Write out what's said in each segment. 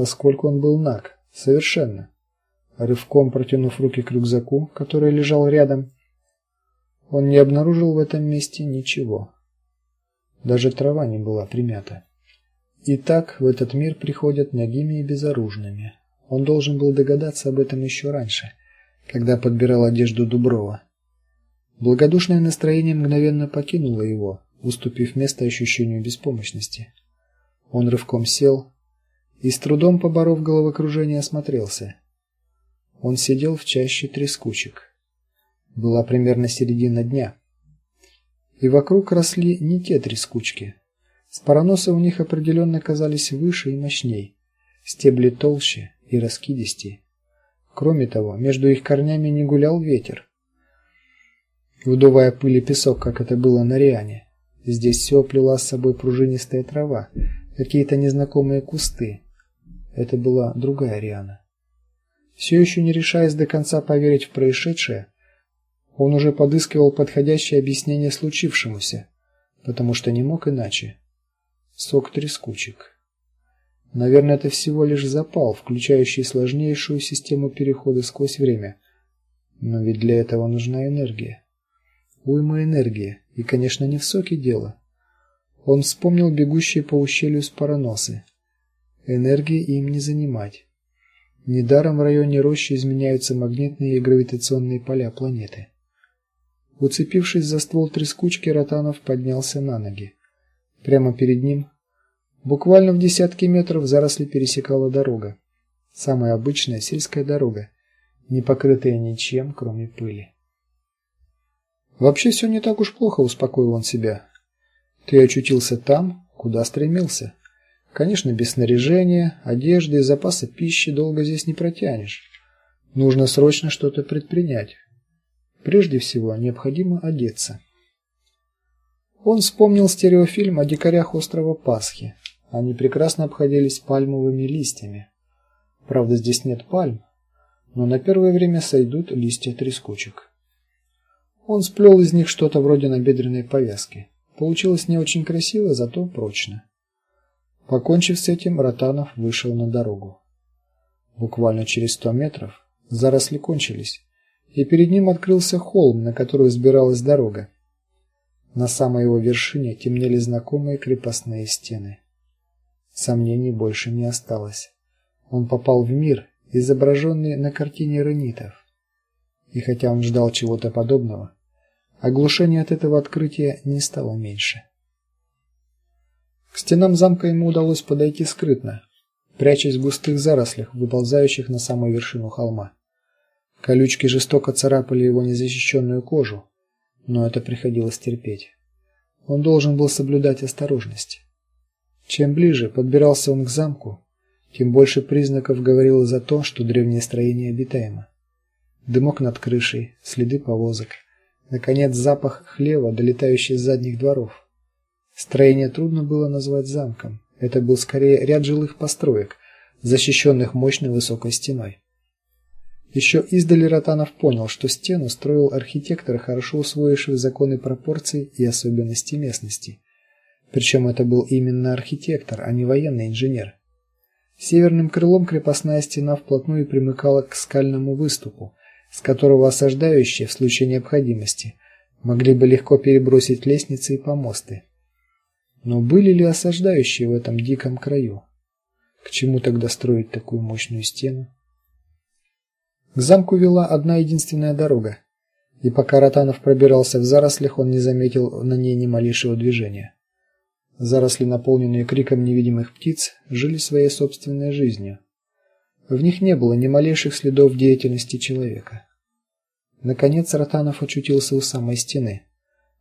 поскольку он был наг, совершенно. Рывком протянув руки к рюкзаку, который лежал рядом, он не обнаружил в этом месте ничего. Даже трава не была примята. И так в этот мир приходят нагими и безоружными. Он должен был догадаться об этом еще раньше, когда подбирал одежду Дуброва. Благодушное настроение мгновенно покинуло его, уступив место ощущению беспомощности. Он рывком сел и с трудом поборов головокружение осмотрелся. Он сидел в чаще трескучек. Была примерно середина дня. И вокруг росли не те трескучки. Спороносы у них определенно казались выше и мощней, стебли толще и раскидистее. Кроме того, между их корнями не гулял ветер, выдувая пыль и песок, как это было на Риане. Здесь все плела с собой пружинистая трава, какие-то незнакомые кусты. Это была другая Риана. Все еще не решаясь до конца поверить в происшедшее, он уже подыскивал подходящее объяснение случившемуся, потому что не мог иначе. Сок трескучек. Наверное, это всего лишь запал, включающий сложнейшую систему перехода сквозь время. Но ведь для этого нужна энергия. Уйма энергии, и, конечно, не в соке дело. Он вспомнил бегущие по ущелью спороносы. Энергии им не занимать. Недаром в районе рощи изменяются магнитные и гравитационные поля планеты. Уцепившись за ствол трескучки, Ротанов поднялся на ноги. Прямо перед ним Буквально в десятки метров заросли пересекала дорога. Самая обычная сельская дорога, не покрытая ничем, кроме пыли. Вообще все не так уж плохо, успокоил он себя. Ты очутился там, куда стремился. Конечно, без снаряжения, одежды и запаса пищи долго здесь не протянешь. Нужно срочно что-то предпринять. Прежде всего, необходимо одеться. Он вспомнил стереофильм о дикарях острова Пасхи. Они прекрасно обходились пальмовыми листьями. Правда, здесь нет пальм, но на первое время сойдут листья трескучек. Он сплел из них что-то вроде набедренной повязки. Получилось не очень красиво, зато прочно. Покончив с этим, Ротанов вышел на дорогу. Буквально через сто метров заросли кончились, и перед ним открылся холм, на который взбиралась дорога. На самой его вершине темнели знакомые крепостные стены. Сомнений больше не осталось. Он попал в мир, изображенный на картине Ренитов. И хотя он ждал чего-то подобного, оглушение от этого открытия не стало меньше. К стенам замка ему удалось подойти скрытно, прячась в густых зарослях, выползающих на самую вершину холма. Колючки жестоко царапали его незащищенную кожу, но это приходилось терпеть. Он должен был соблюдать осторожность. Чем ближе подбирался он к замку, тем больше признаков говорило за то, что древнее строение обитаемо. Дымок над крышей, следы повозок, наконец запах хлева, долетающий из задних дворов. Строение трудно было назвать замком. Это был скорее ряд жилых построек, защищенных мощной высокой стеной. Еще издали Ротанов понял, что стену строил архитектор, хорошо усвоивший законы пропорций и особенностей местности. Причем это был именно архитектор, а не военный инженер. Северным крылом крепостная стена вплотную примыкала к скальному выступу, с которого осаждающие в случае необходимости могли бы легко перебросить лестницы и помосты. Но были ли осаждающие в этом диком краю? К чему тогда строить такую мощную стену? К замку вела одна единственная дорога, и пока Ротанов пробирался в зарослях, он не заметил на ней ни малейшего движения. Заросли, наполненные криком невидимых птиц, жили своей собственной жизнью. В них не было ни малейших следов деятельности человека. Наконец Ротанов очутился у самой стены.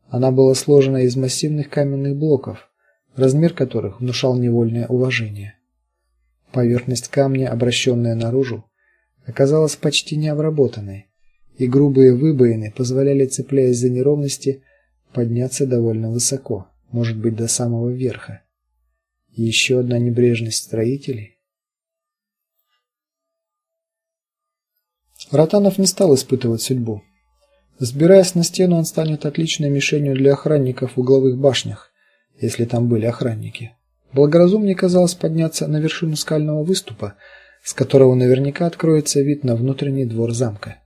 Она была сложена из массивных каменных блоков, размер которых внушал невольное уважение. Поверхность камня, обращенная наружу, оказалась почти необработанной, и грубые выбоины позволяли, цепляясь за неровности, подняться довольно высоко может быть, до самого верха. еще одна небрежность строителей. Ротанов не стал испытывать судьбу. Сбираясь на стену, он станет отличной мишенью для охранников в угловых башнях, если там были охранники. Благоразумнее казалось подняться на вершину скального выступа, с которого наверняка откроется вид на внутренний двор замка.